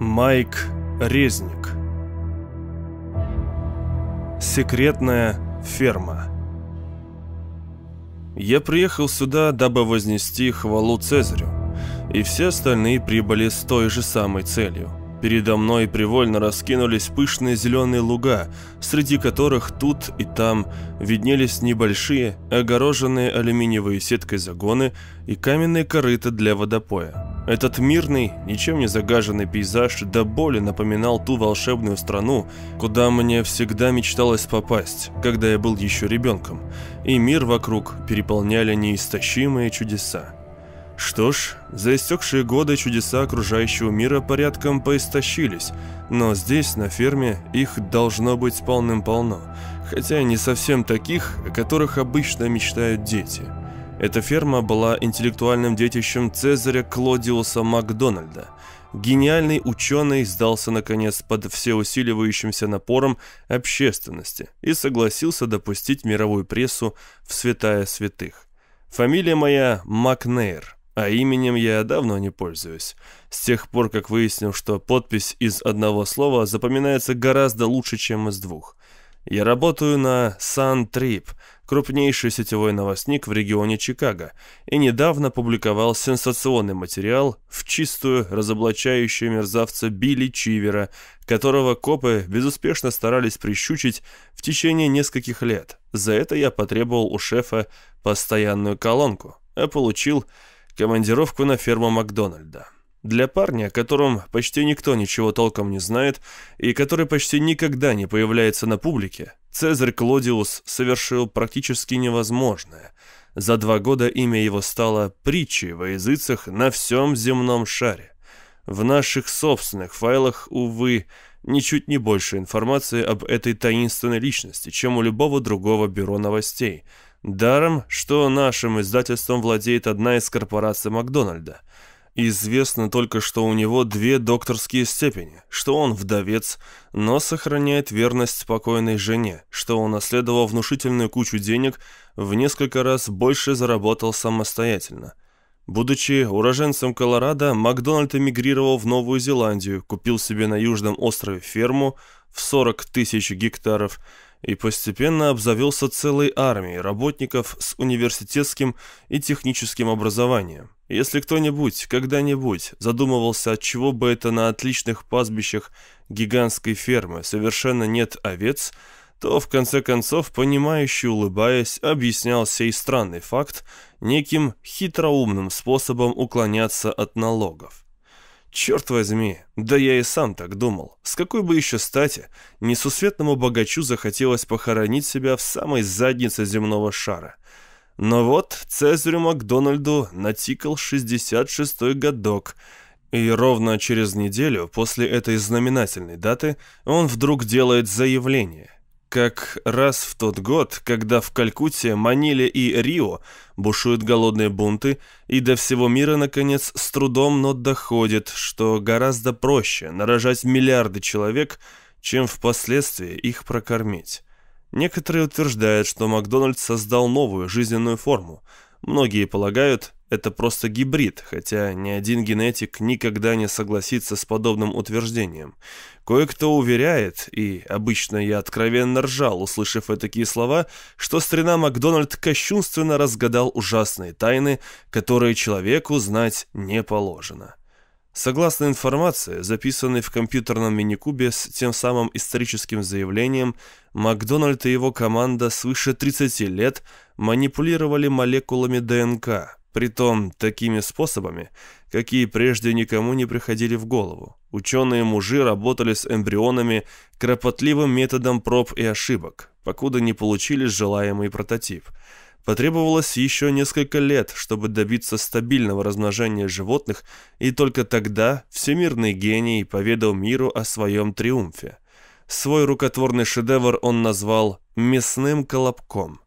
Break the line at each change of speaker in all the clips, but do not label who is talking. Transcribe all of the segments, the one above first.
Майк Резник. Секретная ферма. Я приехал сюда, дабы вознести хвалу Цезарю, и все остальные прибыли с той же самой целью – Передо мной привольно раскинулись пышные зеленые луга, среди которых тут и там виднелись небольшие, огороженные алюминиевой сеткой загоны и каменные корыта для водопоя. Этот мирный, ничем не загаженный пейзаж до боли напоминал ту волшебную страну, куда мне всегда мечталось попасть, когда я был еще ребенком, и мир вокруг переполняли неистощимые чудеса. Что ж, за истекшие годы чудеса окружающего мира порядком поистощились, но здесь, на ферме, их должно быть полным-полно, хотя не совсем таких, о которых обычно мечтают дети. Эта ферма была интеллектуальным детищем Цезаря Клодиуса Макдональда. Гениальный ученый сдался, наконец, под всеусиливающимся напором общественности и согласился допустить мировую прессу в святая святых. Фамилия моя Макнейр. А именем я давно не пользуюсь. С тех пор, как выяснил, что подпись из одного слова запоминается гораздо лучше, чем из двух. Я работаю на Trip, крупнейший сетевой новостник в регионе Чикаго, и недавно публиковал сенсационный материал в чистую, разоблачающую мерзавца Билли Чивера, которого копы безуспешно старались прищучить в течение нескольких лет. За это я потребовал у шефа постоянную колонку, а получил командировку на ферму Макдональда. Для парня, о котором почти никто ничего толком не знает и который почти никогда не появляется на публике, Цезарь Клодиус совершил практически невозможное. За два года имя его стало притчей во языцах на всем земном шаре. В наших собственных файлах, увы, ничуть не больше информации об этой таинственной личности, чем у любого другого бюро новостей – Даром, что нашим издательством владеет одна из корпораций Макдональда. Известно только, что у него две докторские степени, что он вдовец, но сохраняет верность спокойной жене, что он наследовал внушительную кучу денег, в несколько раз больше заработал самостоятельно. Будучи уроженцем Колорадо, Макдональд эмигрировал в Новую Зеландию, купил себе на южном острове ферму в 40 тысяч гектаров – и постепенно обзавелся целой армией работников с университетским и техническим образованием. Если кто-нибудь когда-нибудь задумывался, от чего бы это на отличных пастбищах гигантской фермы совершенно нет овец, то в конце концов, понимающий улыбаясь, объяснял сей странный факт неким хитроумным способом уклоняться от налогов. Черт возьми, да я и сам так думал. С какой бы еще стати несусветному богачу захотелось похоронить себя в самой заднице земного шара. Но вот Цезарю Макдональду натикал 66-й годок, и ровно через неделю после этой знаменательной даты он вдруг делает заявление как раз в тот год, когда в Калькутте, Маниле и Рио бушуют голодные бунты, и до всего мира, наконец, с трудом, но доходит, что гораздо проще нарожать миллиарды человек, чем впоследствии их прокормить. Некоторые утверждают, что Макдональдс создал новую жизненную форму. Многие полагают, это просто гибрид, хотя ни один генетик никогда не согласится с подобным утверждением. Кое-кто уверяет, и обычно я откровенно ржал, услышав такие слова, что старина Макдональд кощунственно разгадал ужасные тайны, которые человеку знать не положено. Согласно информации, записанной в компьютерном мини-кубе с тем самым историческим заявлением, Макдональд и его команда свыше 30 лет манипулировали молекулами ДНК, Притом такими способами, какие прежде никому не приходили в голову. Ученые-мужи работали с эмбрионами кропотливым методом проб и ошибок, покуда не получили желаемый прототип. Потребовалось еще несколько лет, чтобы добиться стабильного размножения животных, и только тогда всемирный гений поведал миру о своем триумфе. Свой рукотворный шедевр он назвал «мясным колобком».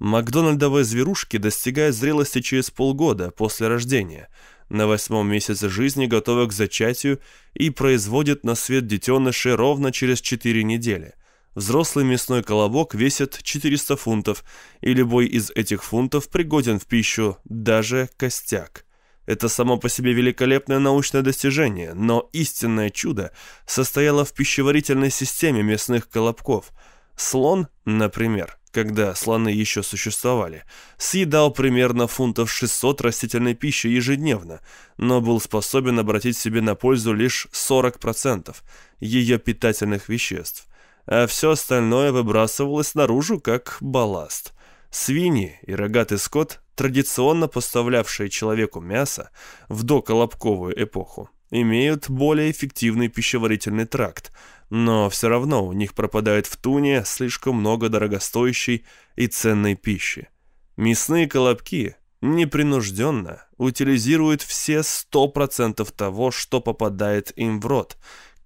Макдональдовые зверушки достигают зрелости через полгода после рождения, на восьмом месяце жизни готовы к зачатию и производят на свет детенышей ровно через 4 недели. Взрослый мясной колобок весит 400 фунтов, и любой из этих фунтов пригоден в пищу, даже костяк. Это само по себе великолепное научное достижение, но истинное чудо состояло в пищеварительной системе мясных колобков. Слон, например, когда слоны еще существовали, съедал примерно фунтов 600 растительной пищи ежедневно, но был способен обратить себе на пользу лишь 40% ее питательных веществ, а все остальное выбрасывалось наружу как балласт. Свиньи и рогатый скот, традиционно поставлявшие человеку мясо в доколобковую эпоху, имеют более эффективный пищеварительный тракт, но все равно у них пропадает в туне слишком много дорогостоящей и ценной пищи. Мясные колобки непринужденно утилизируют все 100% того, что попадает им в рот.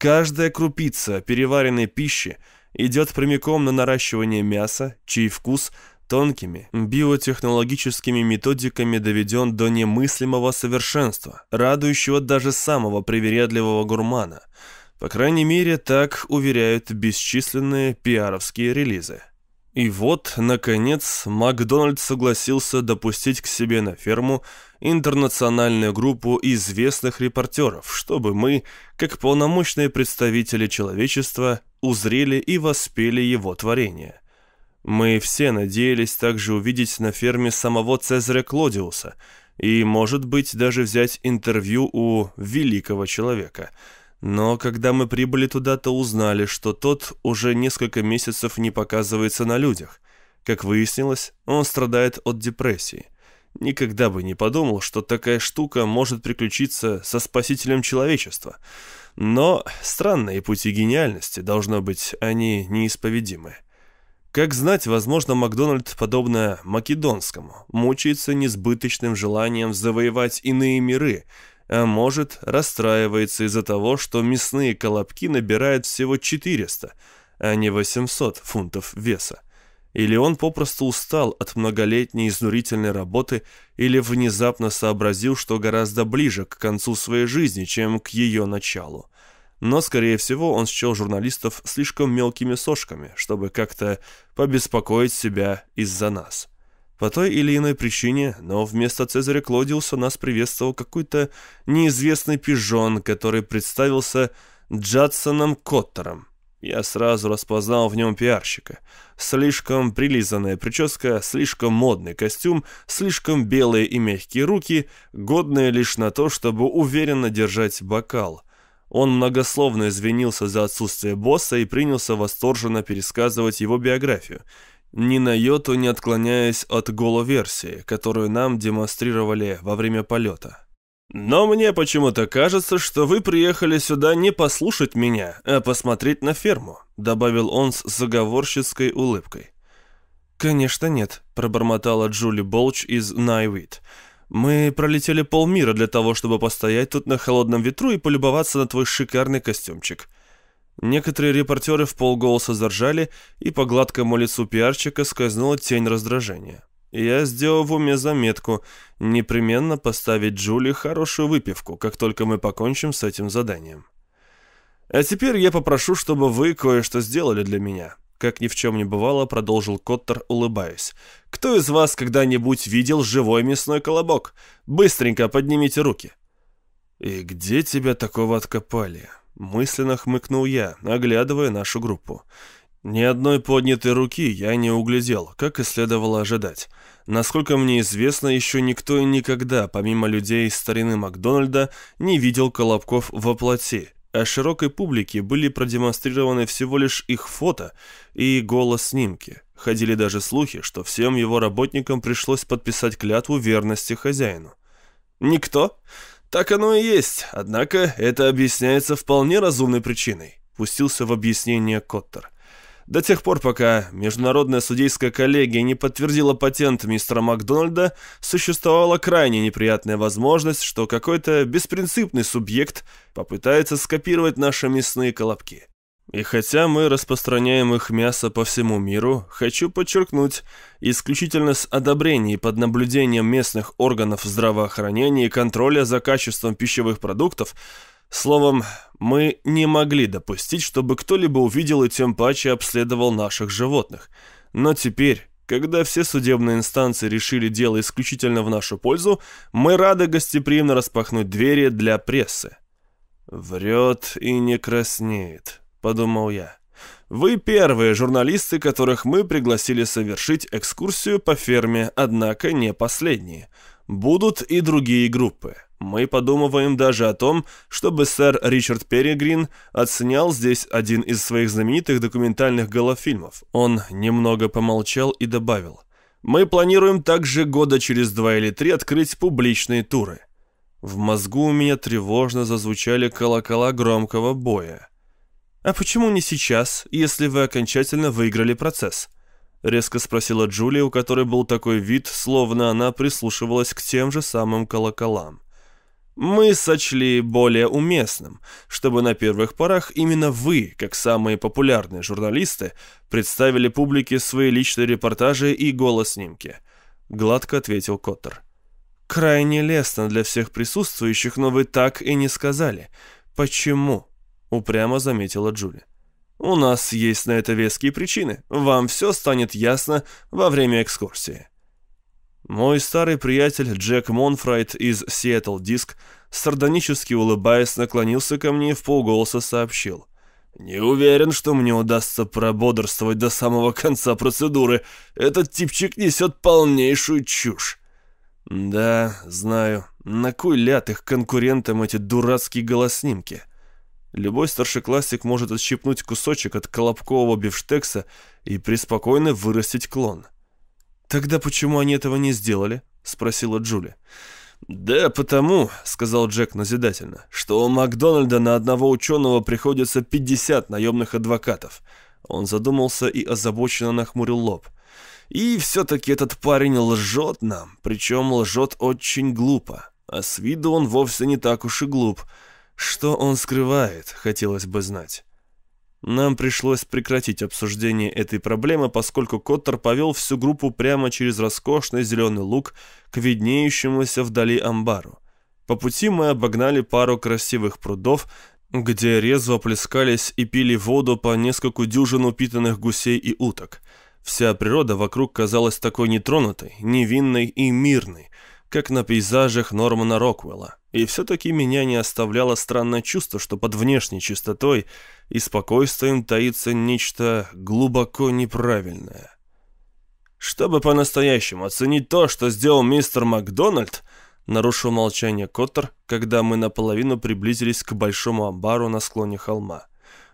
Каждая крупица переваренной пищи идет прямиком на наращивание мяса, чей вкус тонкими биотехнологическими методиками доведен до немыслимого совершенства, радующего даже самого привередливого гурмана – по крайней мере, так уверяют бесчисленные пиаровские релизы. И вот, наконец, Макдональд согласился допустить к себе на ферму интернациональную группу известных репортеров, чтобы мы, как полномочные представители человечества, узрели и воспели его творение. Мы все надеялись также увидеть на ферме самого Цезаря Клодиуса и, может быть, даже взять интервью у великого человека – но когда мы прибыли туда, то узнали, что тот уже несколько месяцев не показывается на людях. Как выяснилось, он страдает от депрессии. Никогда бы не подумал, что такая штука может приключиться со спасителем человечества. Но странные пути гениальности, должно быть, они неисповедимы. Как знать, возможно, Макдональд, подобно македонскому, мучается несбыточным желанием завоевать иные миры – а может, расстраивается из-за того, что мясные колобки набирают всего 400, а не 800 фунтов веса. Или он попросту устал от многолетней изнурительной работы, или внезапно сообразил, что гораздо ближе к концу своей жизни, чем к ее началу. Но, скорее всего, он счел журналистов слишком мелкими сошками, чтобы как-то побеспокоить себя из-за нас. По той или иной причине, но вместо Цезаря Клодиуса нас приветствовал какой-то неизвестный пижон, который представился Джадсоном Коттером. Я сразу распознал в нем пиарщика. Слишком прилизанная прическа, слишком модный костюм, слишком белые и мягкие руки, годные лишь на то, чтобы уверенно держать бокал. Он многословно извинился за отсутствие босса и принялся восторженно пересказывать его биографию – ни на йоту не отклоняясь от головерсии, которую нам демонстрировали во время полета. «Но мне почему-то кажется, что вы приехали сюда не послушать меня, а посмотреть на ферму», добавил он с заговорщицкой улыбкой. «Конечно нет», — пробормотала Джули Болч из Найвит. «Мы пролетели полмира для того, чтобы постоять тут на холодном ветру и полюбоваться на твой шикарный костюмчик. Некоторые репортеры в полголоса заржали, и по гладкому лицу пиарчика скользнула тень раздражения. Я сделал в уме заметку непременно поставить Джули хорошую выпивку, как только мы покончим с этим заданием. А теперь я попрошу, чтобы вы кое-что сделали для меня. Как ни в чем не бывало, продолжил Коттер, улыбаясь. Кто из вас когда-нибудь видел живой мясной колобок? Быстренько поднимите руки. И где тебя такого откопали? Мысленно хмыкнул я, оглядывая нашу группу. Ни одной поднятой руки я не углядел, как и следовало ожидать. Насколько мне известно, еще никто и никогда, помимо людей из старины Макдональда, не видел Колобков во плоти, а широкой публике были продемонстрированы всего лишь их фото и голос-снимки. Ходили даже слухи, что всем его работникам пришлось подписать клятву верности хозяину. «Никто?» Так оно и есть, однако это объясняется вполне разумной причиной, пустился в объяснение Коттер. До тех пор, пока Международная судейская коллегия не подтвердила патент мистера Макдональда, существовала крайне неприятная возможность, что какой-то беспринципный субъект попытается скопировать наши мясные колобки. И хотя мы распространяем их мясо по всему миру, хочу подчеркнуть, исключительно с одобрением под наблюдением местных органов здравоохранения и контроля за качеством пищевых продуктов, словом, мы не могли допустить, чтобы кто-либо увидел и тем паче обследовал наших животных. Но теперь, Когда все судебные инстанции решили дело исключительно в нашу пользу, мы рады гостеприимно распахнуть двери для прессы. «Врет и не краснеет», — подумал я. «Вы первые журналисты, которых мы пригласили совершить экскурсию по ферме, однако не последние. Будут и другие группы. Мы подумываем даже о том, чтобы сэр Ричард Перегрин отснял здесь один из своих знаменитых документальных голофильмов. Он немного помолчал и добавил. Мы планируем также года через два или три открыть публичные туры. В мозгу у меня тревожно зазвучали колокола громкого боя. «А почему не сейчас, если вы окончательно выиграли процесс?» Резко спросила Джулия, у которой был такой вид, словно она прислушивалась к тем же самым колоколам. Мы сочли более уместным, чтобы на первых порах именно вы, как самые популярные журналисты, представили публике свои личные репортажи и голоснимки. Гладко ответил Коттер. Крайне лестно для всех присутствующих, но вы так и не сказали. Почему? Упрямо заметила Джули. У нас есть на это веские причины. Вам все станет ясно во время экскурсии. Мой старый приятель Джек Монфрайт из Seattle Disc, сардонически улыбаясь, наклонился ко мне и в полголоса сообщил. «Не уверен, что мне удастся прободрствовать до самого конца процедуры. Этот типчик несет полнейшую чушь». «Да, знаю. На кой ляд их конкурентам эти дурацкие голоснимки?» Любой старшеклассник может отщипнуть кусочек от колобкового бифштекса и преспокойно вырастить клон. «Тогда почему они этого не сделали?» — спросила Джули. «Да потому», — сказал Джек назидательно, «что у Макдональда на одного ученого приходится 50 наемных адвокатов». Он задумался и озабоченно нахмурил лоб. «И все-таки этот парень лжет нам, причем лжет очень глупо. А с виду он вовсе не так уж и глуп. Что он скрывает, хотелось бы знать». Нам пришлось прекратить обсуждение этой проблемы, поскольку Коттер повел всю группу прямо через роскошный зеленый луг к виднеющемуся вдали амбару. По пути мы обогнали пару красивых прудов, где резво плескались и пили воду по нескольку дюжин упитанных гусей и уток. Вся природа вокруг казалась такой нетронутой, невинной и мирной, как на пейзажах Нормана Роквелла. И все-таки меня не оставляло странное чувство, что под внешней чистотой и спокойствием таится нечто глубоко неправильное. Чтобы по-настоящему оценить то, что сделал мистер Макдональд, нарушил молчание Коттер, когда мы наполовину приблизились к большому амбару на склоне холма.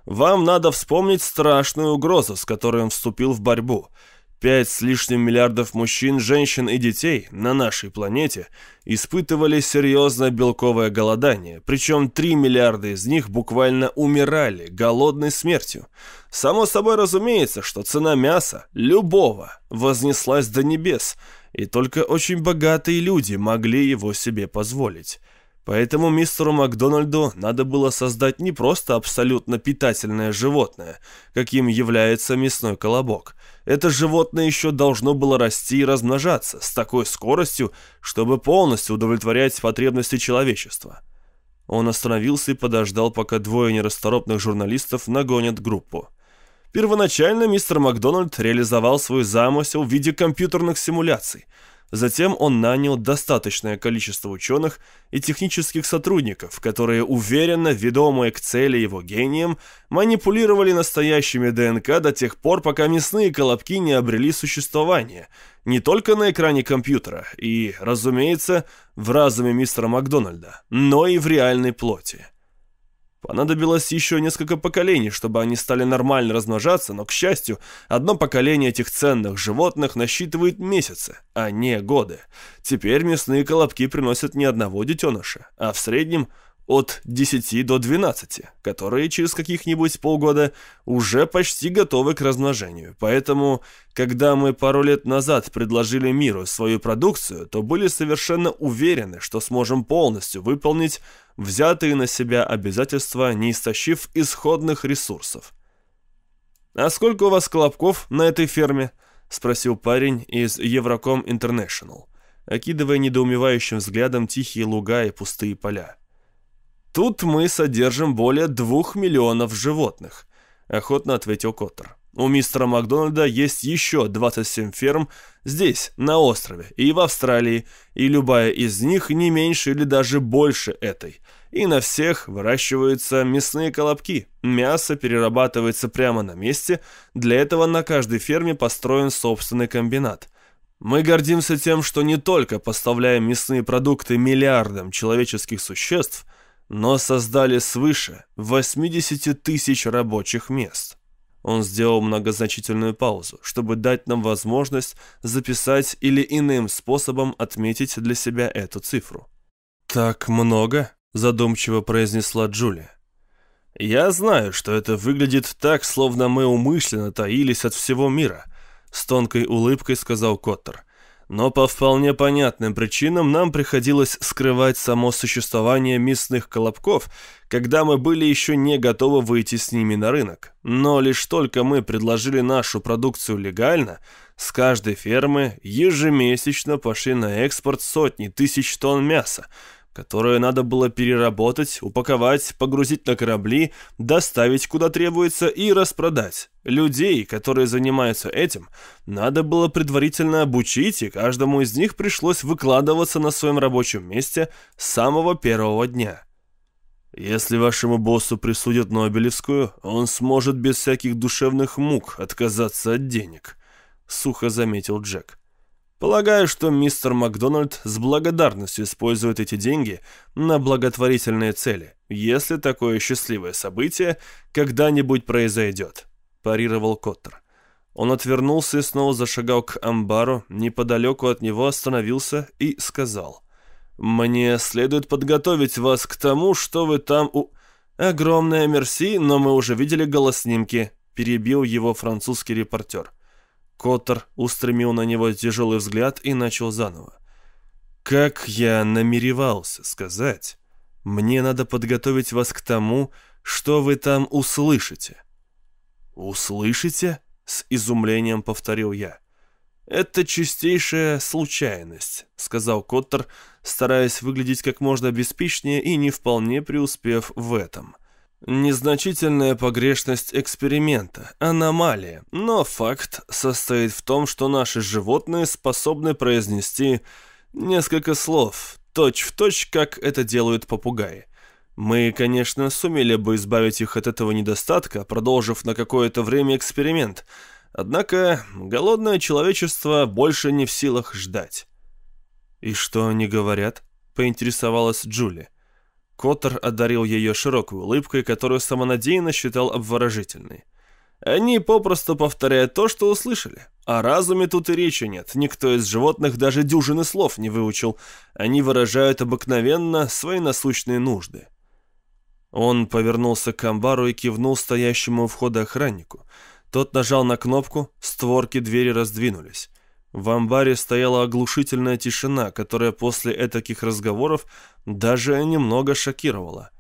Вам надо вспомнить страшную угрозу, с которой он вступил в борьбу — Пять с лишним миллиардов мужчин, женщин и детей на нашей планете испытывали серьезное белковое голодание, причем 3 миллиарда из них буквально умирали голодной смертью. Само собой разумеется, что цена мяса, любого, вознеслась до небес, и только очень богатые люди могли его себе позволить. Поэтому мистеру Макдональду надо было создать не просто абсолютно питательное животное, каким является мясной колобок. Это животное еще должно было расти и размножаться с такой скоростью, чтобы полностью удовлетворять потребности человечества. Он остановился и подождал, пока двое нерасторопных журналистов нагонят группу. Первоначально мистер Макдональд реализовал свой замысел в виде компьютерных симуляций – Затем он нанял достаточное количество ученых и технических сотрудников, которые уверенно, ведомые к цели его гением, манипулировали настоящими ДНК до тех пор, пока мясные колобки не обрели существование, не только на экране компьютера и, разумеется, в разуме мистера Макдональда, но и в реальной плоти. Понадобилось еще несколько поколений, чтобы они стали нормально размножаться, но, к счастью, одно поколение этих ценных животных насчитывает месяцы, а не годы. Теперь мясные колобки приносят не одного детеныша, а в среднем от 10 до 12, которые через каких-нибудь полгода уже почти готовы к размножению. Поэтому, когда мы пару лет назад предложили миру свою продукцию, то были совершенно уверены, что сможем полностью выполнить взятые на себя обязательства, не истощив исходных ресурсов. «А сколько у вас колобков на этой ферме?» — спросил парень из Евроком Интернешнл, окидывая недоумевающим взглядом тихие луга и пустые поля. «Тут мы содержим более двух миллионов животных», — охотно ответил Коттер. У мистера Макдональда есть еще 27 ферм здесь, на острове, и в Австралии, и любая из них не меньше или даже больше этой. И на всех выращиваются мясные колобки. Мясо перерабатывается прямо на месте, для этого на каждой ферме построен собственный комбинат. Мы гордимся тем, что не только поставляем мясные продукты миллиардам человеческих существ, но создали свыше 80 тысяч рабочих мест. Он сделал многозначительную паузу, чтобы дать нам возможность записать или иным способом отметить для себя эту цифру. «Так много?» – задумчиво произнесла Джулия. «Я знаю, что это выглядит так, словно мы умышленно таились от всего мира», – с тонкой улыбкой сказал Коттер но по вполне понятным причинам нам приходилось скрывать само существование мясных колобков, когда мы были еще не готовы выйти с ними на рынок. Но лишь только мы предложили нашу продукцию легально, с каждой фермы ежемесячно пошли на экспорт сотни тысяч тонн мяса, которое надо было переработать, упаковать, погрузить на корабли, доставить куда требуется и распродать. Людей, которые занимаются этим, надо было предварительно обучить, и каждому из них пришлось выкладываться на своем рабочем месте с самого первого дня. Если вашему боссу присудят Нобелевскую, он сможет без всяких душевных мук отказаться от денег, сухо заметил Джек. Полагаю, что мистер Макдональд с благодарностью использует эти деньги на благотворительные цели, если такое счастливое событие когда-нибудь произойдет», – парировал Коттер. Он отвернулся и снова зашагал к амбару, неподалеку от него остановился и сказал. «Мне следует подготовить вас к тому, что вы там у...» «Огромная мерси, но мы уже видели голоснимки», – перебил его французский репортер. Коттер устремил на него тяжелый взгляд и начал заново. «Как я намеревался сказать, мне надо подготовить вас к тому, что вы там услышите». «Услышите?» — с изумлением повторил я. «Это чистейшая случайность», — сказал Коттер, стараясь выглядеть как можно беспечнее и не вполне преуспев в этом. Незначительная погрешность эксперимента, аномалия, но факт состоит в том, что наши животные способны произнести несколько слов, точь-в-точь, точь, как это делают попугаи. Мы, конечно, сумели бы избавить их от этого недостатка, продолжив на какое-то время эксперимент, однако голодное человечество больше не в силах ждать. «И что они говорят?» — поинтересовалась Джулия. Коттер одарил ее широкой улыбкой, которую самонадеянно считал обворожительной. Они попросту повторяют то, что услышали. О разуме тут и речи нет. Никто из животных даже дюжины слов не выучил. Они выражают обыкновенно свои насущные нужды. Он повернулся к амбару и кивнул стоящему у входа охраннику. Тот нажал на кнопку, створки двери раздвинулись. В амбаре стояла оглушительная тишина, которая после этаких разговоров даже немного шокировала.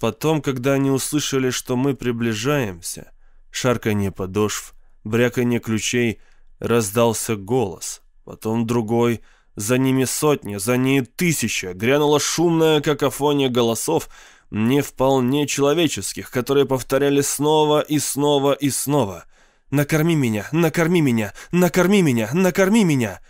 Потом, когда они услышали, что мы приближаемся, шарканье подошв, бряканье ключей, раздался голос. Потом другой, за ними сотни, за ней тысяча, грянула шумная какофония голосов, не вполне человеческих, которые повторяли снова и снова и снова — «Накорми меня! Накорми меня! Накорми меня! Накорми меня!»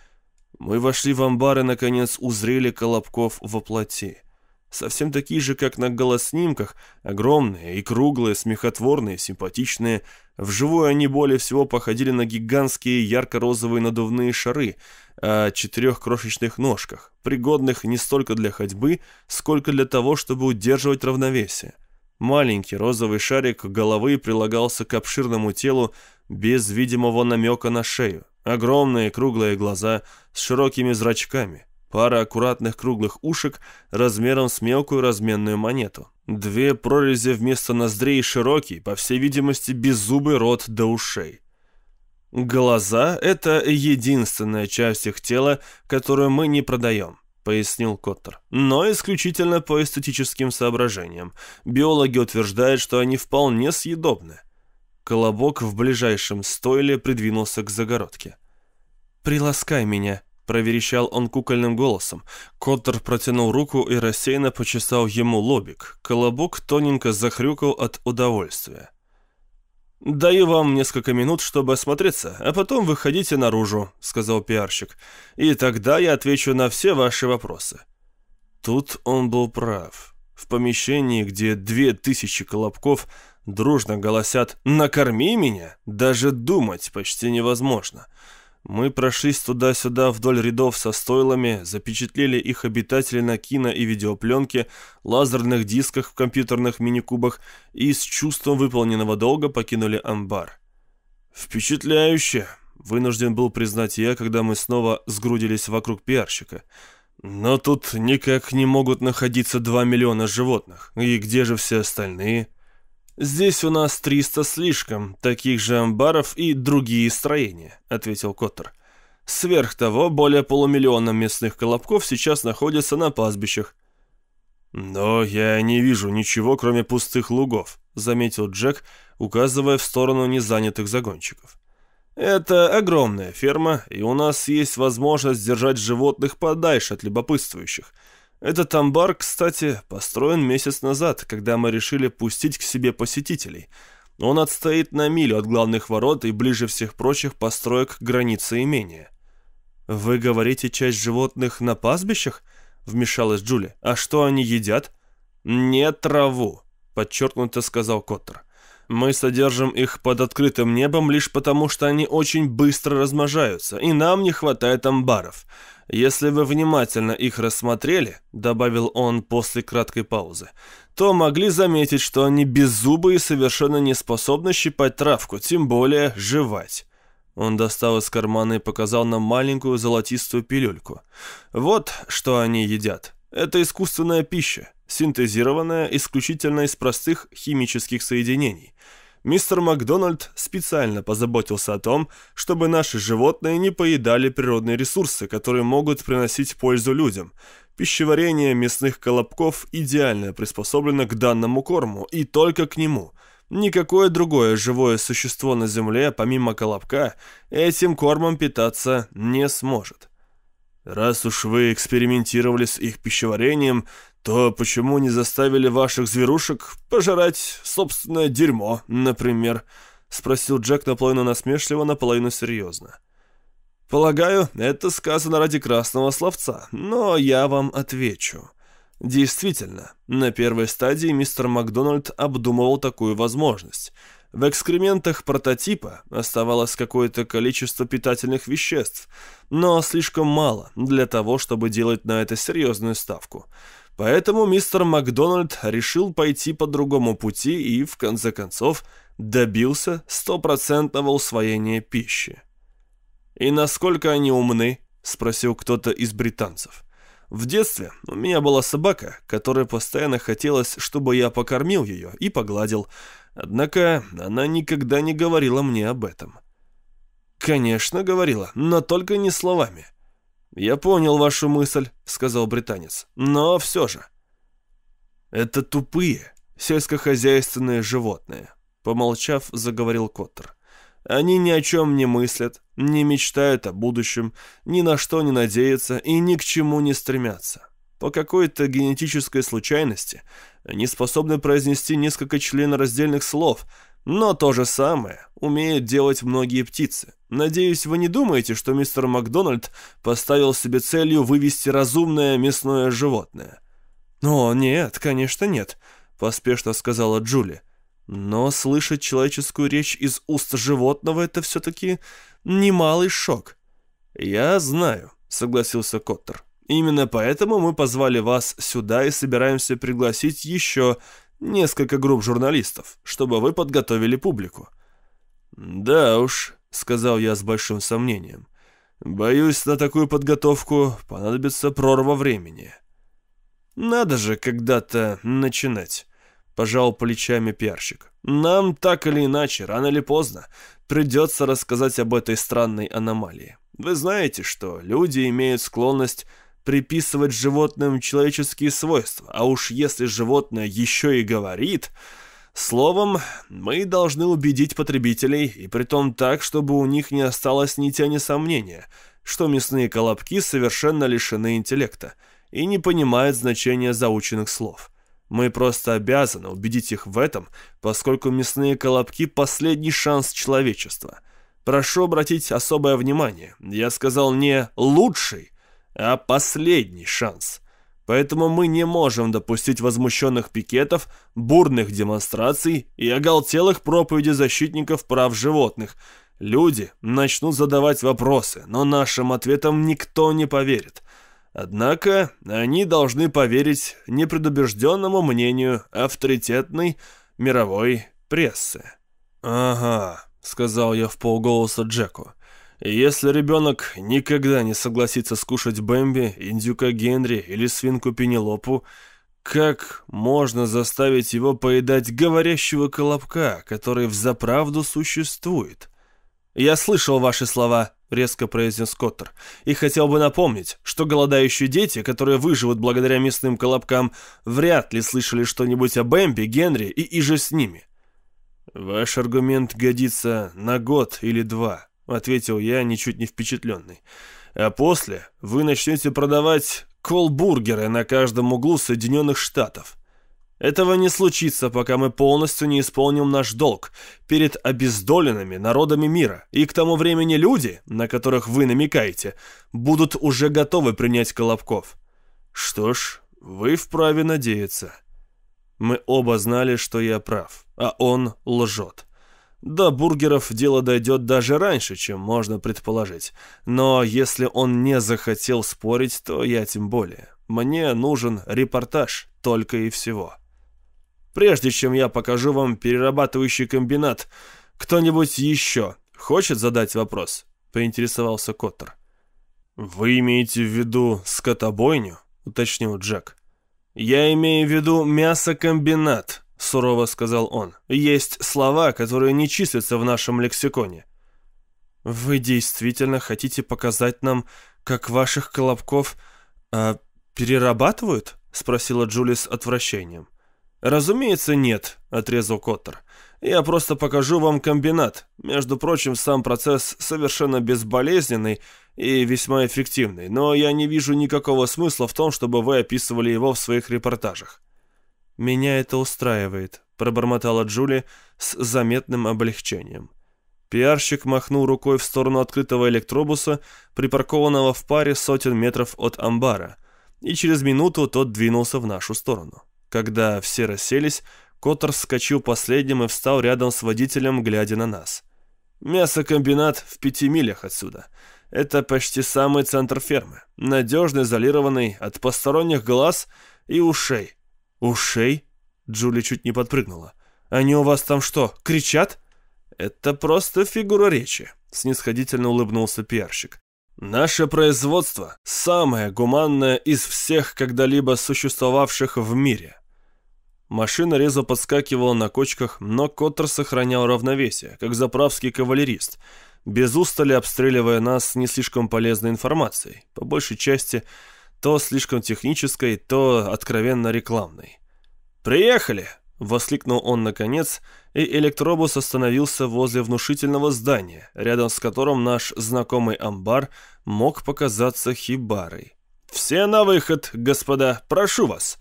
Мы вошли в амбар и, наконец, узрели Колобков во плоти. Совсем такие же, как на голоснимках, огромные и круглые, смехотворные, симпатичные. Вживую они более всего походили на гигантские ярко-розовые надувные шары о четырех крошечных ножках, пригодных не столько для ходьбы, сколько для того, чтобы удерживать равновесие. Маленький розовый шарик головы прилагался к обширному телу без видимого намека на шею. Огромные круглые глаза с широкими зрачками, пара аккуратных круглых ушек размером с мелкую разменную монету. Две прорези вместо ноздрей и широкий, по всей видимости, беззубый рот до ушей. «Глаза — это единственная часть их тела, которую мы не продаем», — пояснил Коттер. «Но исключительно по эстетическим соображениям. Биологи утверждают, что они вполне съедобны». Колобок в ближайшем стойле придвинулся к загородке. «Приласкай меня», — проверещал он кукольным голосом. Коттер протянул руку и рассеянно почесал ему лобик. Колобок тоненько захрюкал от удовольствия. «Даю вам несколько минут, чтобы осмотреться, а потом выходите наружу», — сказал пиарщик. «И тогда я отвечу на все ваши вопросы». Тут он был прав. В помещении, где две тысячи колобков дружно голосят «Накорми меня!» даже думать почти невозможно. Мы прошлись туда-сюда вдоль рядов со стойлами, запечатлели их обитателей на кино и видеопленке, лазерных дисках в компьютерных мини-кубах и с чувством выполненного долга покинули амбар. «Впечатляюще!» — вынужден был признать я, когда мы снова сгрудились вокруг пиарщика. «Но тут никак не могут находиться два миллиона животных. И где же все остальные?» «Здесь у нас 300 слишком, таких же амбаров и другие строения», — ответил Коттер. «Сверх того, более полумиллиона мясных колобков сейчас находятся на пастбищах». «Но я не вижу ничего, кроме пустых лугов», — заметил Джек, указывая в сторону незанятых загончиков. «Это огромная ферма, и у нас есть возможность держать животных подальше от любопытствующих. Этот амбар, кстати, построен месяц назад, когда мы решили пустить к себе посетителей. Он отстоит на милю от главных ворот и ближе всех прочих построек к границе имения. «Вы говорите, часть животных на пастбищах?» — вмешалась Джули. «А что они едят?» «Не траву», — подчеркнуто сказал Коттер. «Мы содержим их под открытым небом лишь потому, что они очень быстро размножаются, и нам не хватает амбаров. Если вы внимательно их рассмотрели, добавил он после краткой паузы, то могли заметить, что они беззубые и совершенно не способны щипать травку, тем более жевать. Он достал из кармана и показал нам маленькую золотистую пилюльку. Вот что они едят. Это искусственная пища, синтезированная исключительно из простых химических соединений – мистер Макдональд специально позаботился о том, чтобы наши животные не поедали природные ресурсы, которые могут приносить пользу людям. Пищеварение мясных колобков идеально приспособлено к данному корму и только к нему. Никакое другое живое существо на Земле, помимо колобка, этим кормом питаться не сможет. Раз уж вы экспериментировали с их пищеварением, то почему не заставили ваших зверушек пожрать собственное дерьмо, например?» — спросил Джек наполовину насмешливо, наполовину серьезно. «Полагаю, это сказано ради красного словца, но я вам отвечу. Действительно, на первой стадии мистер Макдональд обдумывал такую возможность. В экскрементах прототипа оставалось какое-то количество питательных веществ, но слишком мало для того, чтобы делать на это серьезную ставку». Поэтому мистер Макдональд решил пойти по другому пути и, в конце концов, добился стопроцентного усвоения пищи. «И насколько они умны?» — спросил кто-то из британцев. В детстве у меня была собака, которой постоянно хотелось, чтобы я покормил ее и погладил. Однако она никогда не говорила мне об этом. Конечно, говорила, но только не словами. «Я понял вашу мысль», — сказал британец. «Но все же». «Это тупые, сельскохозяйственные животные», — помолчав, заговорил Коттер. «Они ни о чем не мыслят, не мечтают о будущем, ни на что не надеются и ни к чему не стремятся. По какой-то генетической случайности они способны произнести несколько членораздельных слов — но то же самое умеют делать многие птицы. Надеюсь, вы не думаете, что мистер Макдональд поставил себе целью вывести разумное мясное животное? «О, нет, конечно нет», — поспешно сказала Джули. «Но слышать человеческую речь из уст животного — это все-таки немалый шок». «Я знаю», — согласился Коттер. «Именно поэтому мы позвали вас сюда и собираемся пригласить еще несколько групп журналистов, чтобы вы подготовили публику». «Да уж», — сказал я с большим сомнением. «Боюсь, на такую подготовку понадобится прорва времени». «Надо же когда-то начинать», — пожал плечами пиарщик. «Нам так или иначе, рано или поздно, придется рассказать об этой странной аномалии. Вы знаете, что люди имеют склонность приписывать животным человеческие свойства, а уж если животное еще и говорит... Словом, мы должны убедить потребителей, и притом так, чтобы у них не осталось ни тени сомнения, что мясные колобки совершенно лишены интеллекта и не понимают значения заученных слов. Мы просто обязаны убедить их в этом, поскольку мясные колобки – последний шанс человечества. Прошу обратить особое внимание. Я сказал не «лучший», а «последний шанс». Поэтому мы не можем допустить возмущенных пикетов, бурных демонстраций и оголтелых проповедей защитников прав животных. Люди начнут задавать вопросы, но нашим ответам никто не поверит. Однако они должны поверить непредубежденному мнению авторитетной мировой прессы. «Ага», — сказал я в полголоса Джеку. «Если ребенок никогда не согласится скушать Бэмби, индюка Генри или свинку Пенелопу, как можно заставить его поедать говорящего колобка, который взаправду существует?» «Я слышал ваши слова», резко произнес Коттер. «И хотел бы напомнить, что голодающие дети, которые выживут благодаря мясным колобкам, вряд ли слышали что-нибудь о Бэмби, Генри и иже с ними». «Ваш аргумент годится на год или два», — ответил я, ничуть не впечатленный. «А после вы начнете продавать колбургеры на каждом углу Соединенных Штатов». Этого не случится, пока мы полностью не исполним наш долг перед обездоленными народами мира. И к тому времени люди, на которых вы намекаете, будут уже готовы принять Колобков. Что ж, вы вправе надеяться. Мы оба знали, что я прав, а он лжет. До бургеров дело дойдет даже раньше, чем можно предположить. Но если он не захотел спорить, то я тем более. Мне нужен репортаж только и всего. Прежде чем я покажу вам перерабатывающий комбинат, кто-нибудь еще хочет задать вопрос?» — поинтересовался Коттер. «Вы имеете в виду скотобойню?» — уточнил Джек. «Я имею в виду мясокомбинат», — сурово сказал он. «Есть слова, которые не числятся в нашем лексиконе». «Вы действительно хотите показать нам, как ваших колобков а, перерабатывают?» — спросила Джули с отвращением. «Разумеется, нет», — отрезал Коттер. «Я просто покажу вам комбинат. Между прочим, сам процесс совершенно безболезненный и весьма эффективный, но я не вижу никакого смысла в том, чтобы вы описывали его в своих репортажах». «Меня это устраивает», — пробормотала Джули с заметным облегчением. Пиарщик махнул рукой в сторону открытого электробуса, припаркованного в паре сотен метров от амбара, и через минуту тот двинулся в нашу сторону. Когда все расселись, Коттер вскочил последним и встал рядом с водителем, глядя на нас. «Мясокомбинат в пяти милях отсюда. Это почти самый центр фермы. Надежно изолированный от посторонних глаз и ушей». «Ушей?» Джули чуть не подпрыгнула. «Они у вас там что, кричат?» «Это просто фигура речи», — снисходительно улыбнулся пиарщик. «Наше производство самое гуманное из всех когда-либо существовавших в мире. Машина резво подскакивала на кочках, но Коттер сохранял равновесие, как заправский кавалерист, без устали обстреливая нас не слишком полезной информацией, по большей части то слишком технической, то откровенно рекламной. «Приехали!» — воскликнул он наконец, и электробус остановился возле внушительного здания, рядом с которым наш знакомый амбар мог показаться хибарой. «Все на выход, господа, прошу вас!»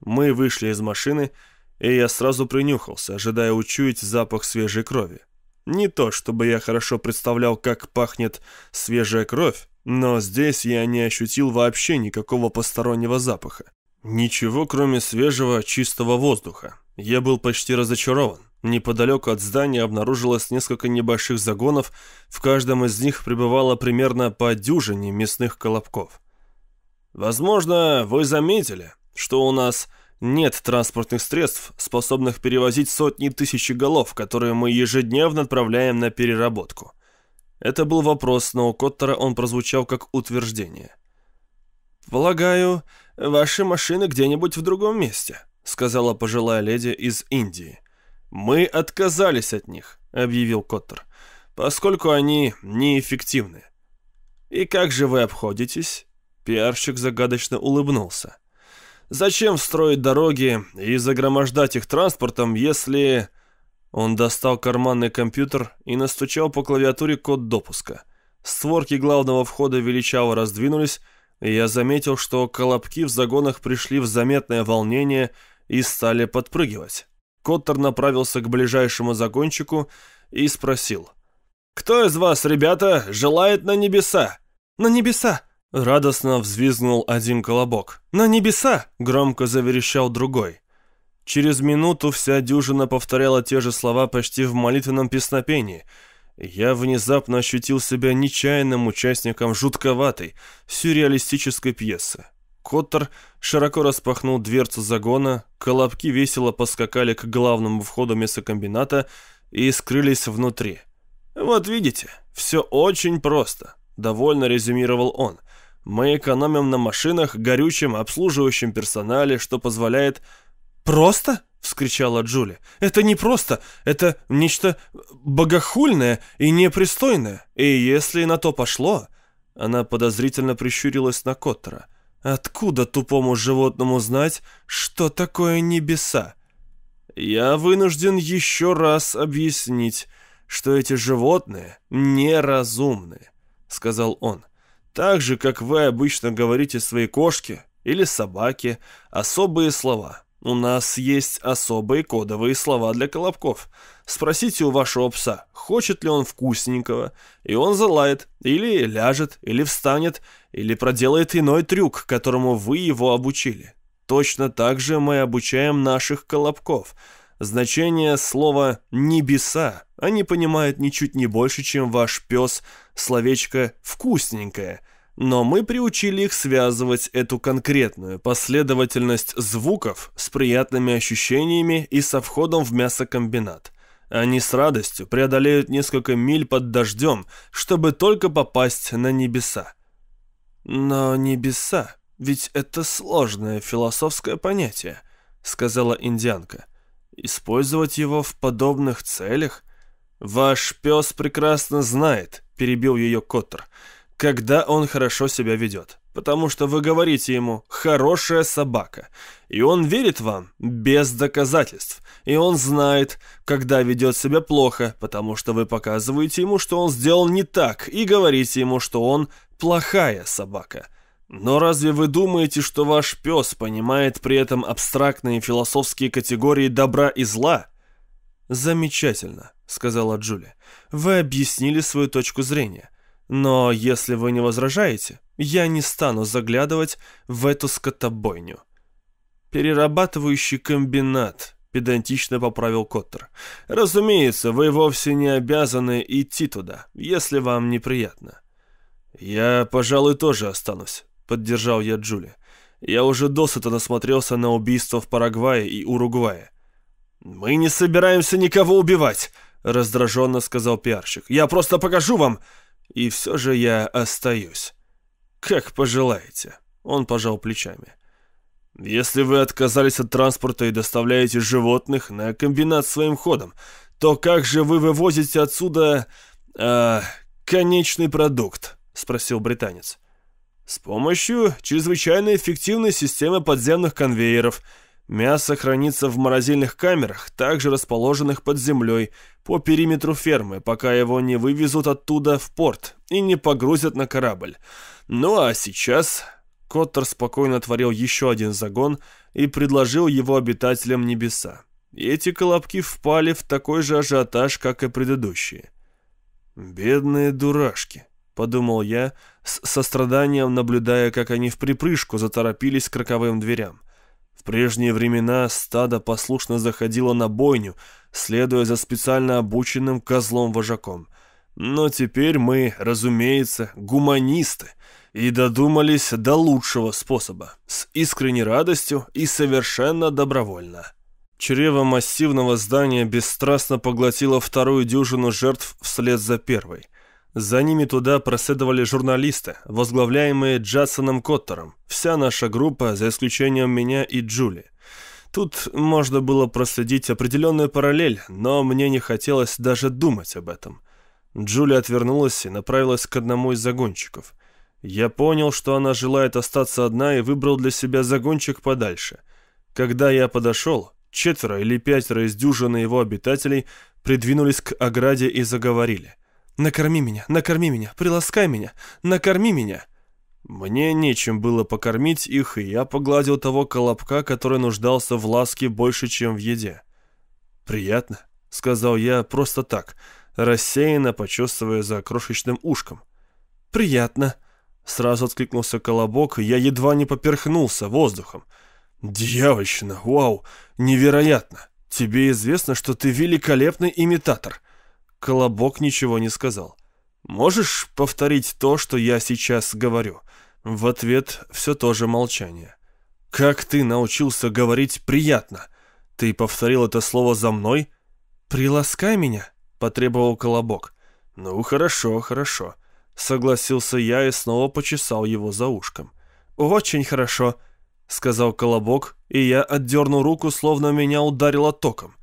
Мы вышли из машины, и я сразу принюхался, ожидая учуять запах свежей крови. Не то, чтобы я хорошо представлял, как пахнет свежая кровь, но здесь я не ощутил вообще никакого постороннего запаха. Ничего, кроме свежего, чистого воздуха. Я был почти разочарован. Неподалеку от здания обнаружилось несколько небольших загонов, в каждом из них пребывало примерно по дюжине мясных колобков. Возможно, вы заметили, что у нас нет транспортных средств, способных перевозить сотни тысяч голов, которые мы ежедневно отправляем на переработку. Это был вопрос, но у Коттера он прозвучал как утверждение. «Полагаю, ваши машины где-нибудь в другом месте», сказала пожилая леди из Индии. «Мы отказались от них», — объявил Коттер, «поскольку они неэффективны». «И как же вы обходитесь?» Пиарщик загадочно улыбнулся. Зачем строить дороги и загромождать их транспортом, если... Он достал карманный компьютер и настучал по клавиатуре код допуска. Створки главного входа величаво раздвинулись, и я заметил, что колобки в загонах пришли в заметное волнение и стали подпрыгивать. Коттер направился к ближайшему загончику и спросил. «Кто из вас, ребята, желает на небеса?»
«На небеса!»
— радостно взвизгнул один колобок.
«На небеса!»
— громко заверещал другой. Через минуту вся дюжина повторяла те же слова почти в молитвенном песнопении. Я внезапно ощутил себя нечаянным участником жутковатой, сюрреалистической пьесы. Коттер широко распахнул дверцу загона, колобки весело поскакали к главному входу мясокомбината и скрылись внутри. «Вот видите, все очень просто», — довольно резюмировал он. «Мы экономим на машинах, горючем, обслуживающем персонале, что позволяет...»
«Просто?» — вскричала Джули. «Это не просто, это нечто богохульное и непристойное. И если на то пошло...» Она подозрительно прищурилась на Коттера — Откуда тупому животному знать, что такое небеса? Я вынужден еще раз объяснить, что эти животные неразумны, сказал он. Так же, как вы обычно говорите своей кошке или собаке особые слова. У нас есть особые кодовые слова для колобков. Спросите у вашего пса, хочет ли он вкусненького, и он залает, или ляжет, или встанет, или проделает иной трюк, которому вы его обучили. Точно так же мы обучаем наших колобков. Значение слова «небеса» они понимают ничуть не больше, чем ваш пес словечко «вкусненькое», но мы приучили их связывать эту конкретную последовательность звуков с приятными ощущениями и со входом в мясокомбинат. Они с радостью преодолеют несколько миль под дождем, чтобы только попасть на небеса. «Но небеса, ведь это сложное философское понятие», — сказала индианка. «Использовать его в подобных целях?» «Ваш пес прекрасно знает», — перебил ее Коттер, — «когда он хорошо себя ведет, потому что вы говорите ему «хорошая собака», и он верит вам без доказательств, и он знает, когда ведет себя плохо, потому что вы показываете ему, что он сделал не так, и говорите ему, что он плохая собака. Но разве вы думаете, что ваш пес понимает при этом абстрактные философские категории добра и зла? Замечательно, сказала Джули. Вы объяснили свою точку зрения. Но если вы не возражаете, я не стану заглядывать в эту скотобойню. Перерабатывающий комбинат, педантично поправил Коттер. Разумеется, вы вовсе не обязаны идти туда, если вам неприятно. «Я, пожалуй, тоже останусь», — поддержал я Джули. «Я уже досыта насмотрелся на убийства в Парагвае и Уругвае». «Мы не собираемся никого убивать», — раздраженно сказал пиарщик. «Я просто покажу вам...» «И все же я остаюсь». «Как пожелаете», — он пожал плечами. «Если вы отказались от транспорта и доставляете животных на комбинат своим ходом, то как же вы вывозите отсюда... Э, конечный продукт?» спросил британец. С помощью чрезвычайно эффективной системы подземных конвейеров мясо хранится в морозильных камерах, также расположенных под землей, по периметру фермы, пока его не вывезут оттуда в порт и не погрузят на корабль. Ну а сейчас... Коттер спокойно творил еще один загон и предложил его обитателям небеса. И эти колобки впали в такой же ажиотаж, как и предыдущие. «Бедные дурашки», подумал я, с состраданием наблюдая, как они в припрыжку заторопились к роковым дверям. В прежние времена стадо послушно заходило на бойню, следуя за специально обученным козлом-вожаком. Но теперь мы, разумеется, гуманисты, и додумались до лучшего способа, с искренней радостью и совершенно добровольно. Чрево массивного здания бесстрастно поглотило вторую дюжину жертв вслед за первой – за ними туда проследовали журналисты, возглавляемые Джадсоном Коттером, вся наша группа, за исключением меня и Джули. Тут можно было проследить определенную параллель, но мне не хотелось даже думать об этом. Джули отвернулась и направилась к одному из загончиков. Я понял, что она желает остаться одна и выбрал для себя загончик подальше. Когда я подошел, четверо или пятеро из дюжины его обитателей придвинулись к ограде и заговорили. Накорми меня, накорми меня, приласкай меня, накорми меня.
Мне нечем было покормить их, и я погладил того колобка, который нуждался в ласке больше, чем в еде. «Приятно», — сказал я просто так, рассеянно почесывая за крошечным ушком.
«Приятно», — сразу откликнулся колобок, и я едва не поперхнулся воздухом. «Дьявольщина, вау, невероятно! Тебе известно, что ты великолепный имитатор!» Колобок ничего не сказал. «Можешь повторить то, что я сейчас говорю?» В ответ все тоже молчание. «Как ты научился говорить приятно? Ты повторил это слово за мной?» «Приласкай меня», — потребовал Колобок. «Ну, хорошо, хорошо», — согласился я и снова почесал его за ушком. «Очень хорошо», — сказал Колобок, и я отдернул руку, словно меня ударило током.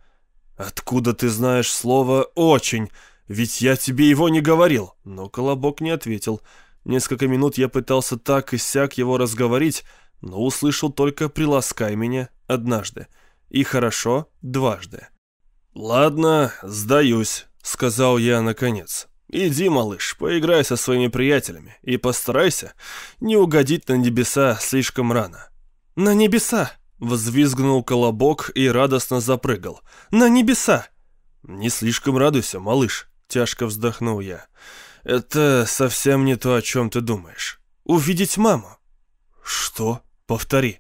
«Откуда ты знаешь слово «очень»? Ведь я тебе его не говорил!» Но Колобок не ответил. Несколько минут я пытался так и сяк его разговорить, но услышал только «приласкай меня» однажды. И «хорошо» дважды. «Ладно, сдаюсь», — сказал я наконец. «Иди, малыш, поиграй со своими приятелями и постарайся не угодить на небеса слишком рано». «На небеса!» Взвизгнул колобок и радостно запрыгал. «На небеса!» «Не слишком радуйся, малыш», — тяжко вздохнул я. «Это совсем не то, о чем ты думаешь. Увидеть маму». «Что? Повтори».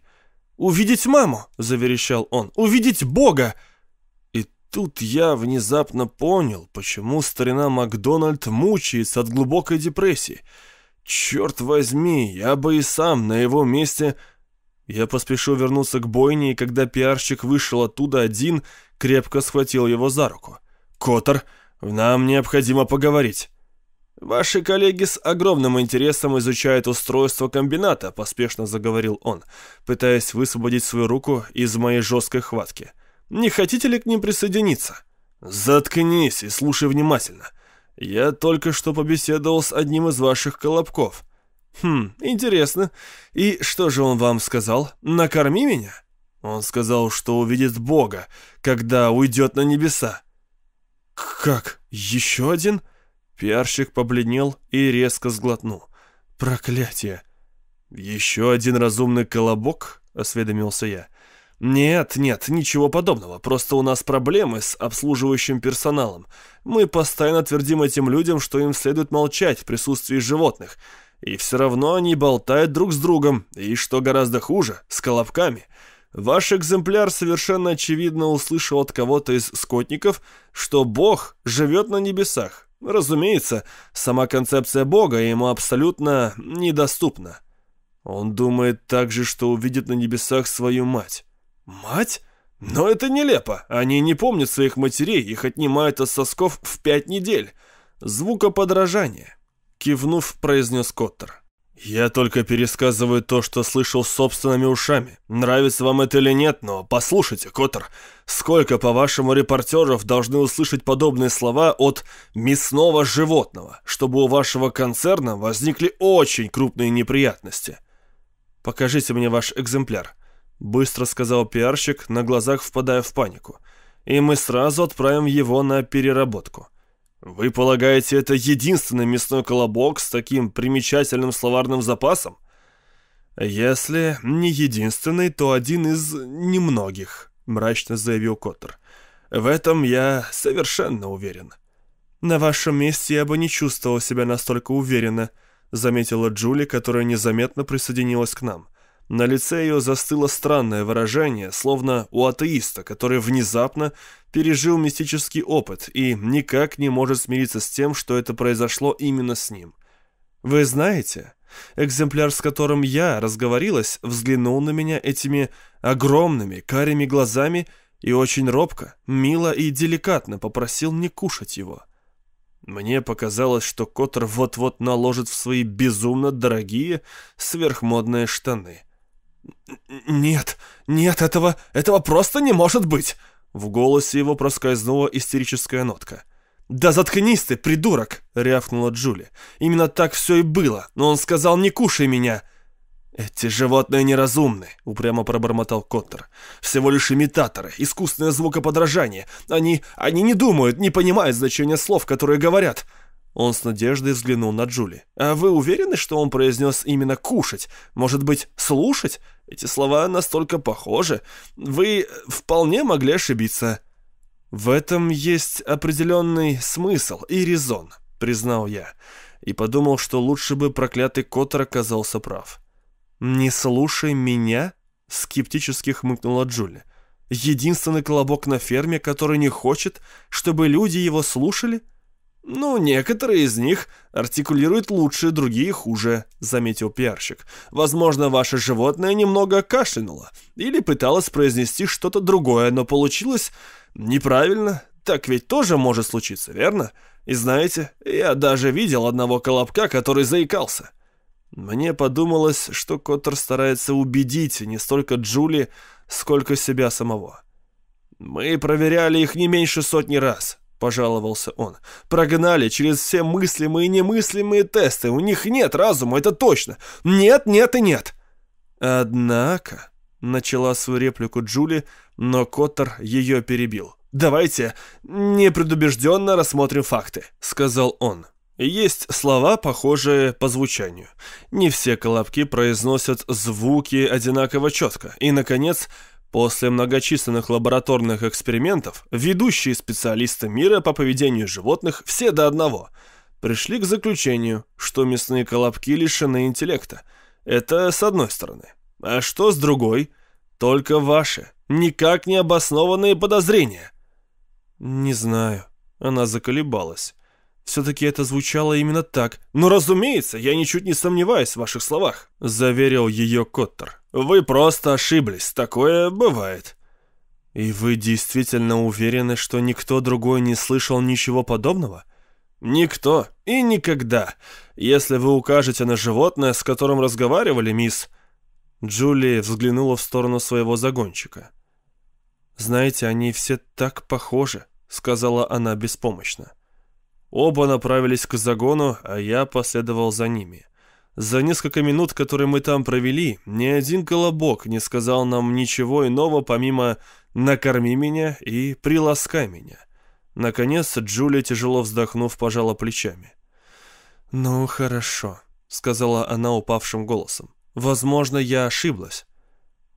«Увидеть маму!» — заверещал он. «Увидеть Бога!» И тут я внезапно понял, почему старина Макдональд мучается от глубокой депрессии. Черт возьми, я бы и сам на его месте я поспешил вернуться к бойне, и когда пиарщик вышел оттуда один, крепко схватил его за руку. «Коттер, нам необходимо поговорить». «Ваши коллеги с огромным интересом изучают устройство комбината», — поспешно заговорил он, пытаясь высвободить свою руку из моей жесткой хватки. «Не хотите ли к ним присоединиться?» «Заткнись и слушай внимательно. Я только что побеседовал с одним из ваших колобков». «Хм, интересно. И что же он вам сказал? Накорми меня?» Он сказал, что увидит Бога, когда уйдет на небеса. «Как? Еще один?» Пиарщик побледнел и резко сглотнул. «Проклятие!» «Еще один разумный колобок?» — осведомился я. «Нет, нет, ничего подобного. Просто у нас проблемы с обслуживающим персоналом. Мы постоянно твердим этим людям, что им следует молчать в присутствии животных. И все равно они болтают друг с другом, и, что гораздо хуже, с колобками. Ваш экземпляр совершенно очевидно услышал от кого-то из скотников, что Бог живет на небесах. Разумеется, сама концепция Бога ему абсолютно недоступна. Он думает также, что увидит на небесах свою мать. Мать? Но это нелепо. Они не помнят своих матерей, их отнимают от сосков в пять недель. Звукоподражание. Кивнув, произнес Коттер. «Я только пересказываю то, что слышал собственными ушами. Нравится вам это или нет, но послушайте, Коттер, сколько, по-вашему, репортеров должны услышать подобные слова от мясного животного, чтобы у вашего концерна возникли очень крупные неприятности?» «Покажите мне ваш экземпляр», — быстро сказал пиарщик, на глазах впадая в панику. «И мы сразу отправим его на переработку». Вы полагаете, это единственный мясной колобок с таким примечательным словарным запасом? Если не единственный, то один из немногих, мрачно заявил Коттер. В этом я совершенно уверен. На вашем месте я бы не чувствовал себя настолько уверенно, заметила Джули, которая незаметно присоединилась к нам. На лице ее застыло странное выражение, словно у атеиста, который внезапно пережил мистический опыт и никак не может смириться с тем, что это произошло именно с ним. «Вы знаете, экземпляр, с которым я разговорилась, взглянул на меня этими огромными карими глазами и очень робко, мило и деликатно попросил не кушать его». Мне показалось, что Коттер вот-вот наложит в свои безумно дорогие сверхмодные штаны. «Нет, нет, этого, этого просто не может быть!» В голосе его проскользнула истерическая нотка. «Да заткнись ты, придурок!» — рявкнула Джули. «Именно так все и было, но он сказал, не кушай меня!» «Эти животные неразумны», — упрямо пробормотал Коттер. «Всего лишь имитаторы, искусственное звукоподражание. Они... они не думают, не понимают значения слов, которые говорят». Он с надеждой взглянул на Джули. «А вы уверены, что он произнес именно «кушать»? Может быть, «слушать»? Эти слова настолько похожи. Вы вполне могли ошибиться». «В этом есть определенный смысл и резон», — признал я, и подумал, что лучше бы проклятый Коттер оказался прав. «Не слушай меня?» — скептически хмыкнула Джули. «Единственный колобок на ферме, который не хочет, чтобы люди его слушали?» «Ну, некоторые из них артикулируют лучше, другие хуже», — заметил пиарщик. «Возможно, ваше животное немного кашлянуло или пыталось произнести что-то другое, но получилось неправильно. Так ведь тоже может случиться, верно? И знаете, я даже видел одного колобка, который заикался». Мне подумалось, что Коттер старается убедить не столько Джули, сколько себя самого. «Мы проверяли их не меньше сотни раз», — пожаловался он. «Прогнали через все мыслимые и немыслимые тесты. У них нет разума, это точно. Нет, нет и нет». «Однако...» — начала свою реплику Джули, но Коттер ее перебил. «Давайте непредубежденно рассмотрим факты», — сказал он. Есть слова, похожие по звучанию. Не все колобки произносят звуки одинаково четко. И, наконец, после многочисленных лабораторных экспериментов, ведущие специалисты мира по поведению животных, все до одного, пришли к заключению, что мясные колобки лишены интеллекта. Это с одной стороны. А что с другой? Только ваши, никак не обоснованные подозрения. Не знаю. Она заколебалась. Все-таки это звучало именно так. «Ну, разумеется, я ничуть не сомневаюсь в ваших словах», — заверил ее Коттер. «Вы просто ошиблись, такое бывает». «И вы действительно уверены, что никто другой не слышал ничего подобного?» «Никто и никогда. Если вы укажете на животное, с которым разговаривали, мисс...» Джули взглянула в сторону своего загончика. «Знаете, они все так похожи», — сказала она беспомощно. Оба направились к загону, а я последовал за ними. За несколько минут, которые мы там провели, ни один колобок не сказал нам ничего иного, помимо «накорми меня» и «приласкай меня». Наконец, Джулия, тяжело вздохнув, пожала плечами. «Ну, хорошо», — сказала она упавшим голосом. «Возможно, я ошиблась».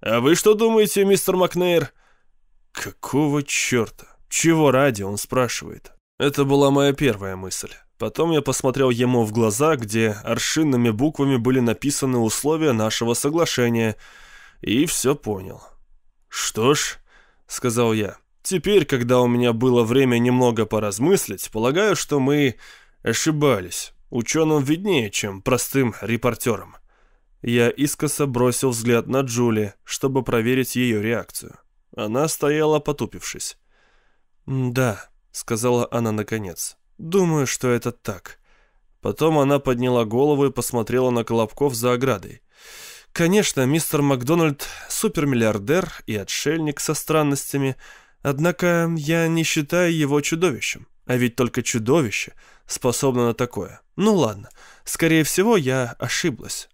«А вы что думаете, мистер Макнейр?» «Какого черта? Чего ради?» — он спрашивает. Это была моя первая мысль. Потом я посмотрел ему в глаза, где аршинными буквами были написаны условия нашего соглашения, и все понял. «Что ж», — сказал я, — «теперь, когда у меня было время немного поразмыслить, полагаю, что мы ошибались. Ученым виднее, чем простым репортерам». Я искоса бросил взгляд на Джули, чтобы проверить ее реакцию. Она стояла потупившись. «Да», сказала она наконец. «Думаю, что это так». Потом она подняла голову и посмотрела на Колобков за оградой. «Конечно, мистер Макдональд — супермиллиардер и отшельник со странностями, однако я не считаю его чудовищем. А ведь только чудовище способно на такое. Ну ладно, скорее всего, я ошиблась».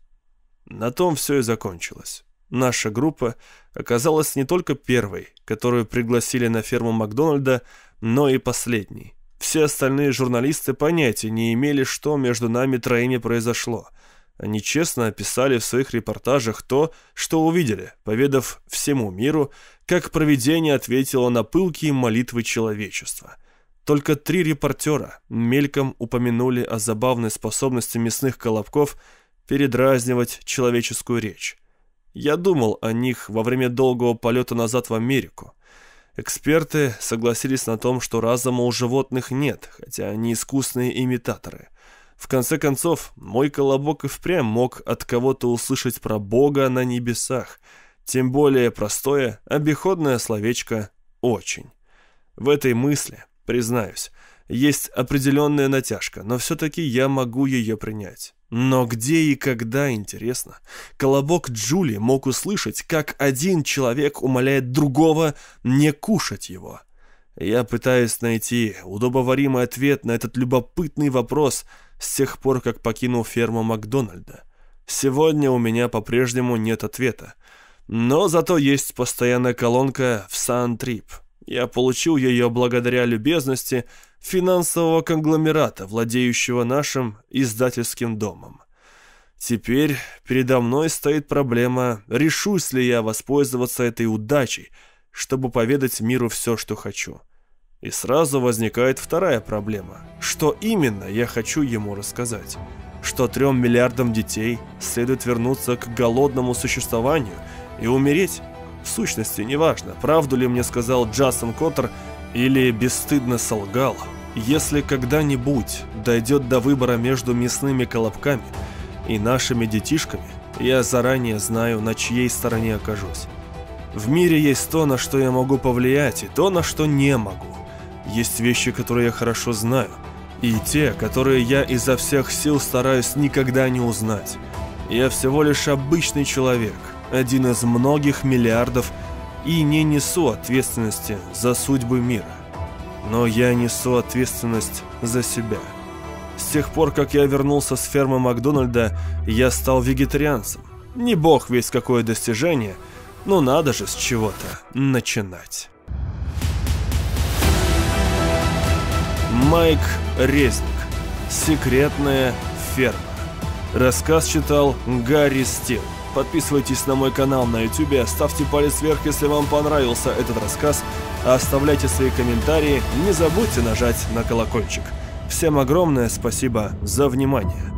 На том все и закончилось. Наша группа оказалась не только первой, которую пригласили на ферму Макдональда, но и последний. Все остальные журналисты понятия не имели, что между нами троими произошло. Они честно описали в своих репортажах то, что увидели, поведав всему миру, как провидение ответило на пылкие молитвы человечества. Только три репортера мельком упомянули о забавной способности мясных колобков передразнивать человеческую речь. Я думал о них во время долгого полета назад в Америку. Эксперты согласились на том, что разума у животных нет, хотя они искусные имитаторы. В конце концов, мой колобок и впрямь мог от кого-то услышать про Бога на небесах, тем более простое, обиходное словечко «очень». В этой мысли, признаюсь, есть определенная натяжка, но все-таки я могу ее принять. Но где и когда, интересно. Колобок Джули мог услышать, как один человек умоляет другого не кушать его. Я пытаюсь найти удобоваримый ответ на этот любопытный вопрос с тех пор, как покинул ферму Макдональда. Сегодня у меня по-прежнему нет ответа. Но зато есть постоянная колонка в Сан-Трип. Я получил ее благодаря любезности финансового конгломерата, владеющего нашим издательским домом. Теперь передо мной стоит проблема, решусь ли я воспользоваться этой удачей, чтобы поведать миру все, что хочу. И сразу возникает вторая проблема. Что именно я хочу ему рассказать? Что трем миллиардам детей следует вернуться к голодному существованию и умереть? В сущности, неважно, правду ли мне сказал Джасон Коттер или бесстыдно солгал. Если когда-нибудь дойдет до выбора между мясными колобками и нашими детишками, я заранее знаю, на чьей стороне окажусь. В мире есть то, на что я могу повлиять, и то, на что не могу. Есть вещи, которые я хорошо знаю, и те, которые я изо всех сил стараюсь никогда не узнать. Я всего лишь обычный человек, один из многих миллиардов, и не несу ответственности за судьбы мира. Но я несу ответственность за себя. С тех пор, как я вернулся с фермы Макдональда, я стал вегетарианцем. Не бог весь какое достижение, но надо же с чего-то начинать. Майк Резник. Секретная ферма. Рассказ читал Гарри Стил. Подписывайтесь на мой канал на YouTube, ставьте палец вверх, если вам понравился этот рассказ, оставляйте свои комментарии, не забудьте нажать на колокольчик. Всем огромное спасибо за внимание.